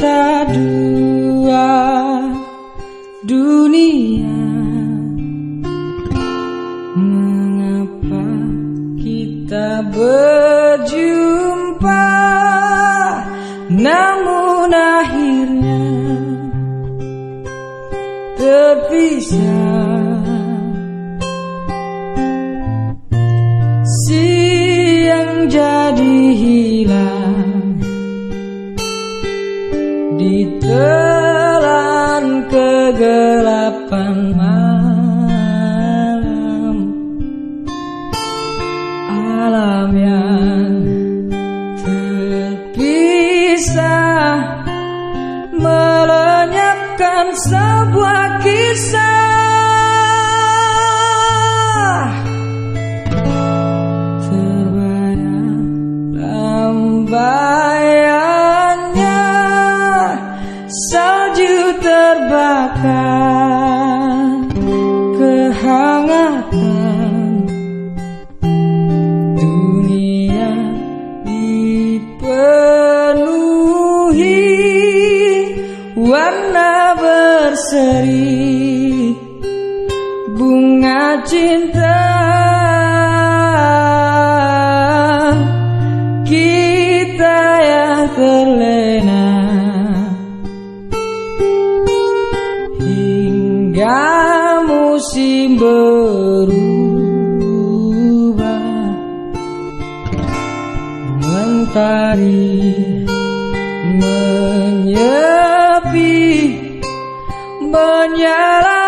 padu Mentari menyepi Menyalalah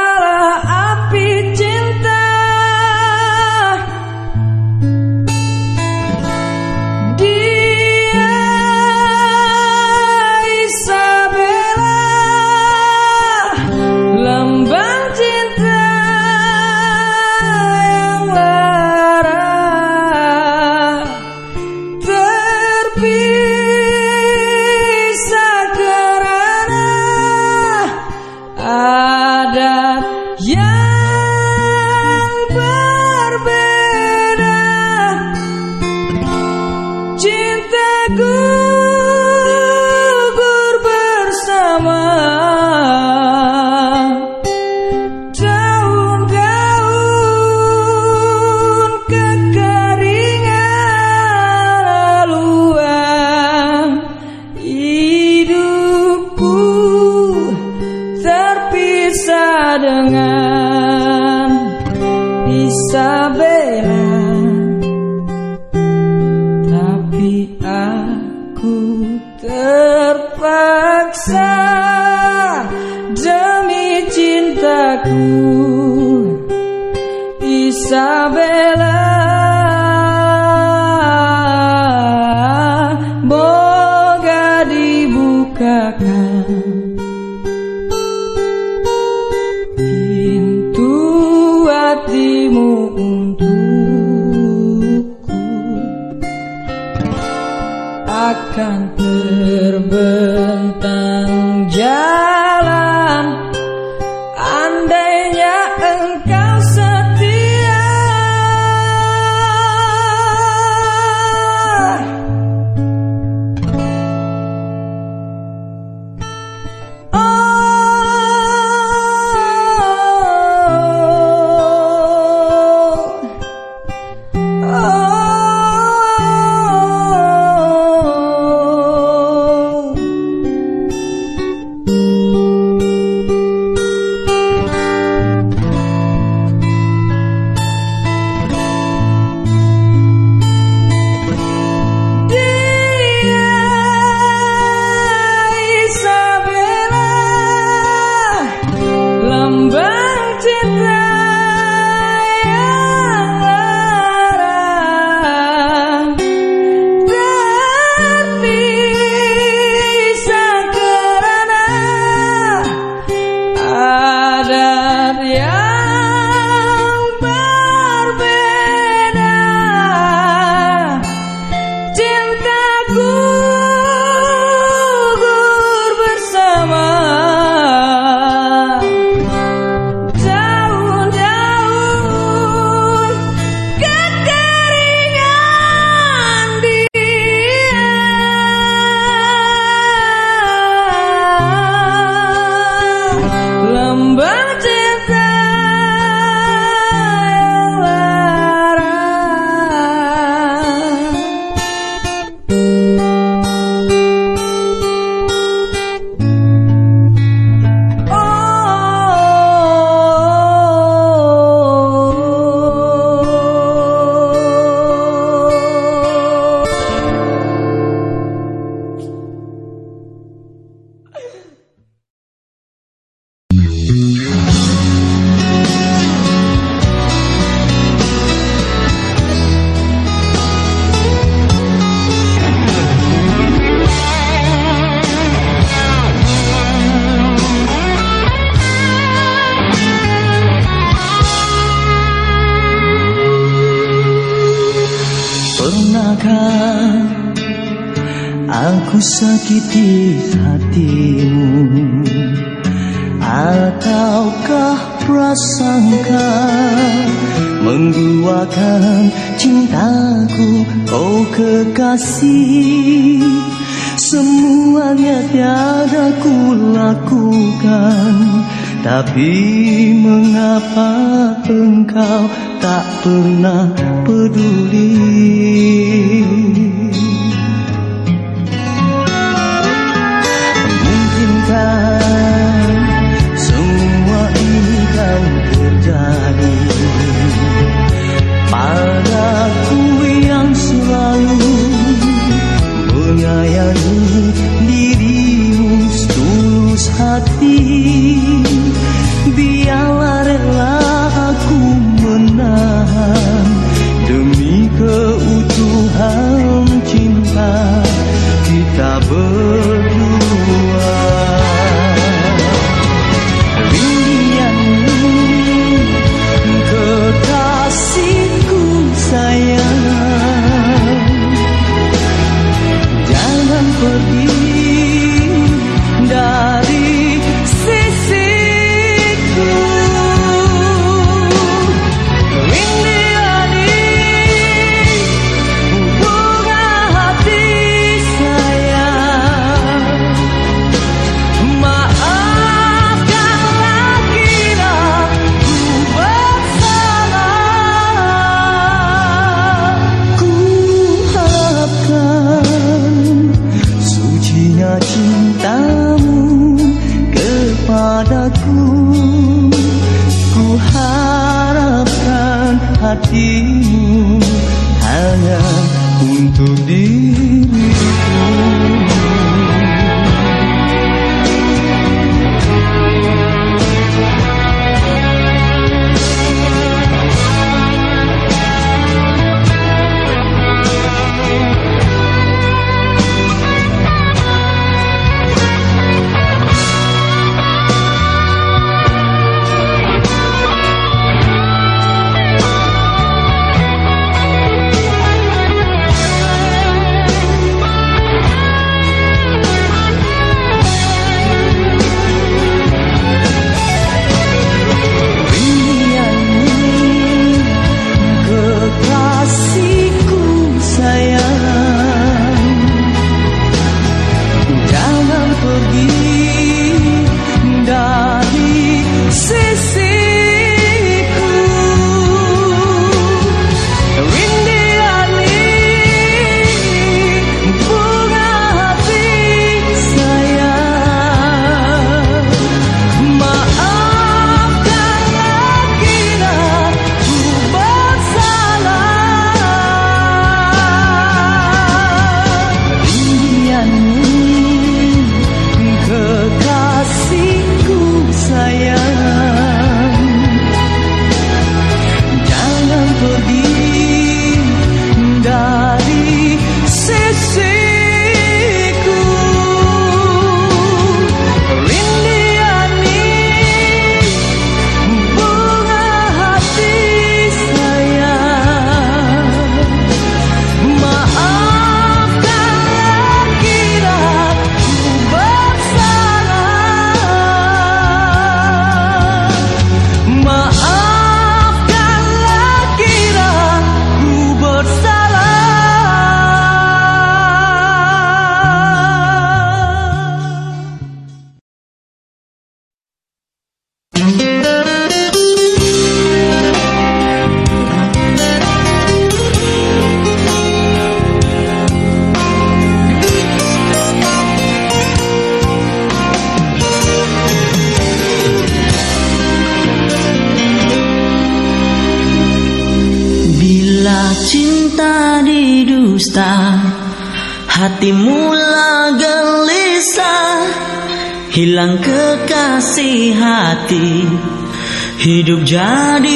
Hidup jadi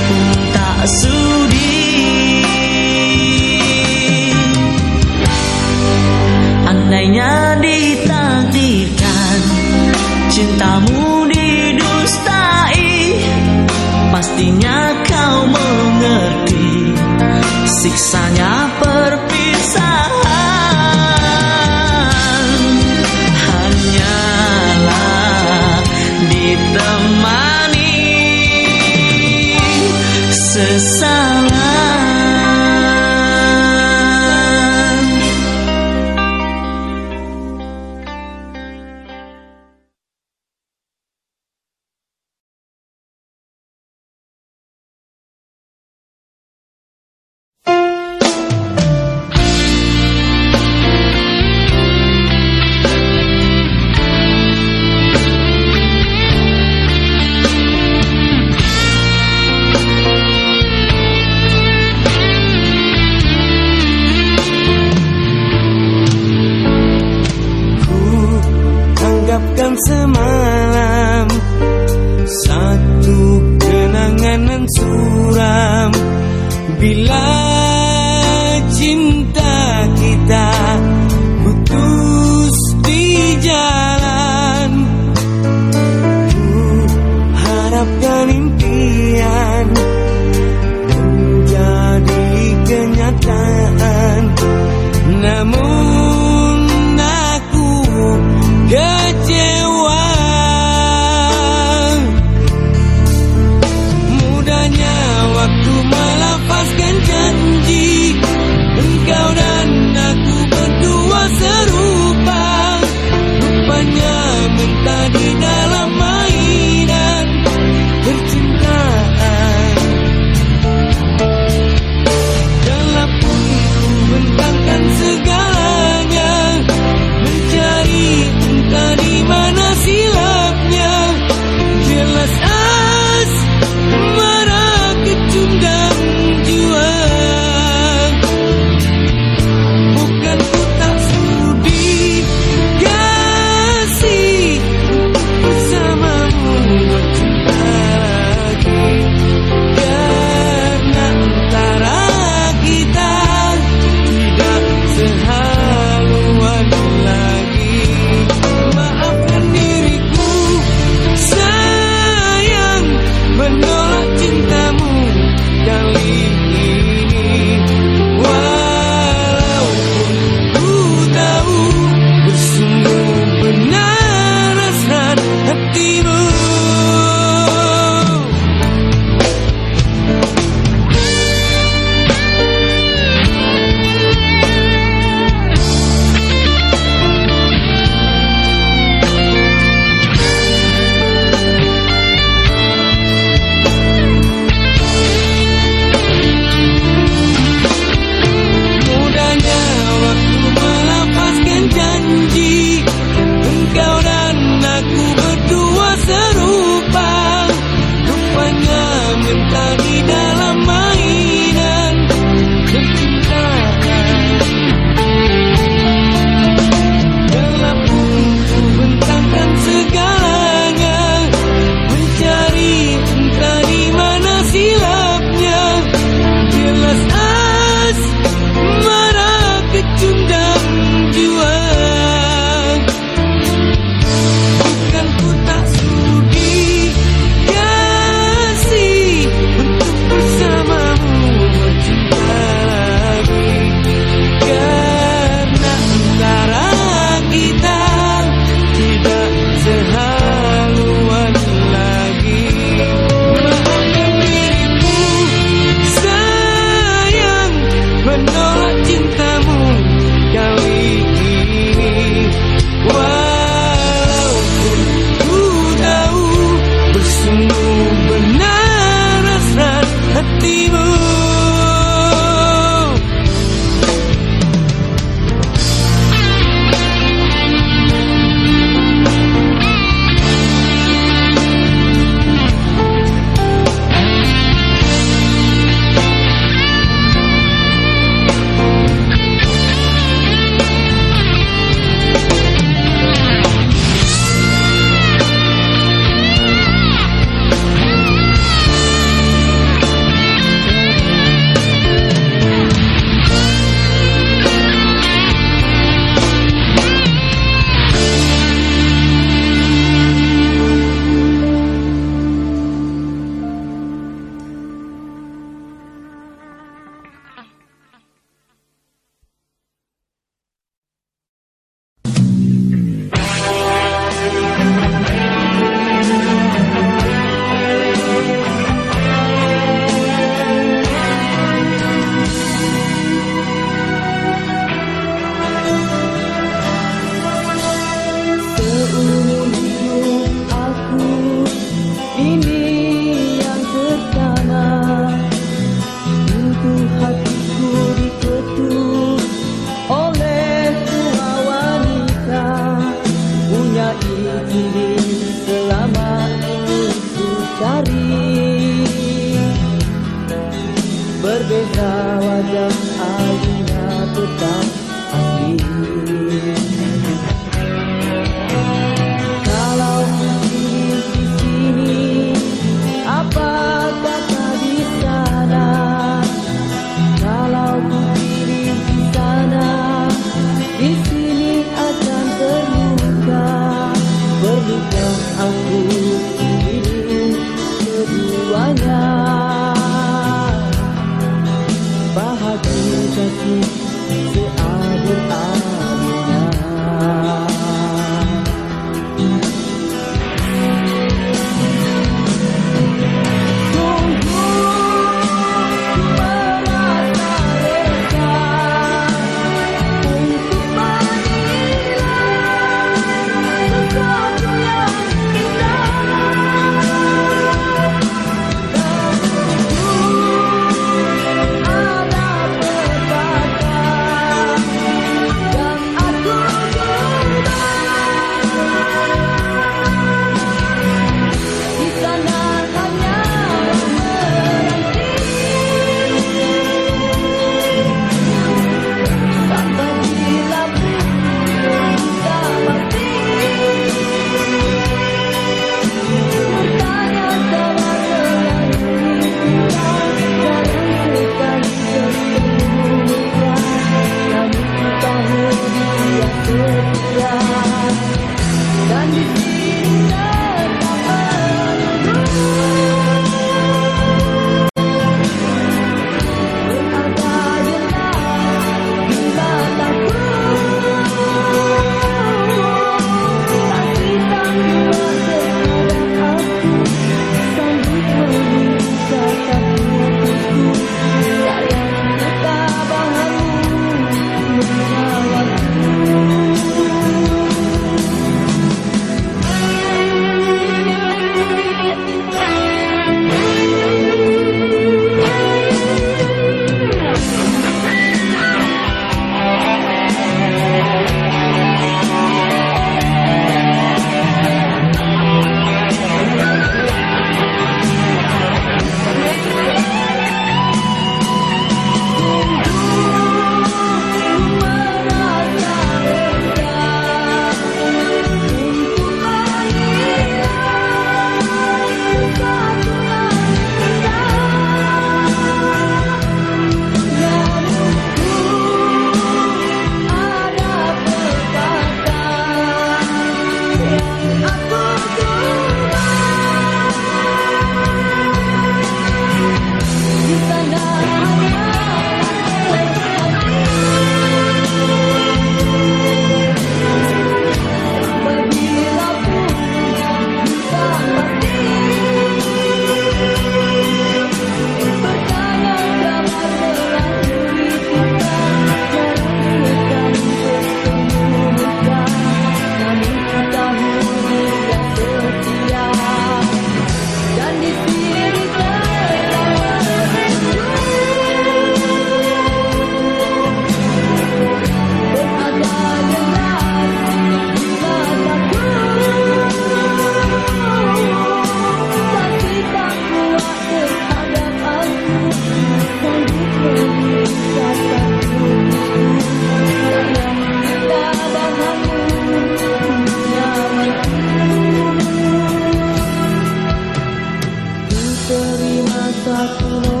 terima satu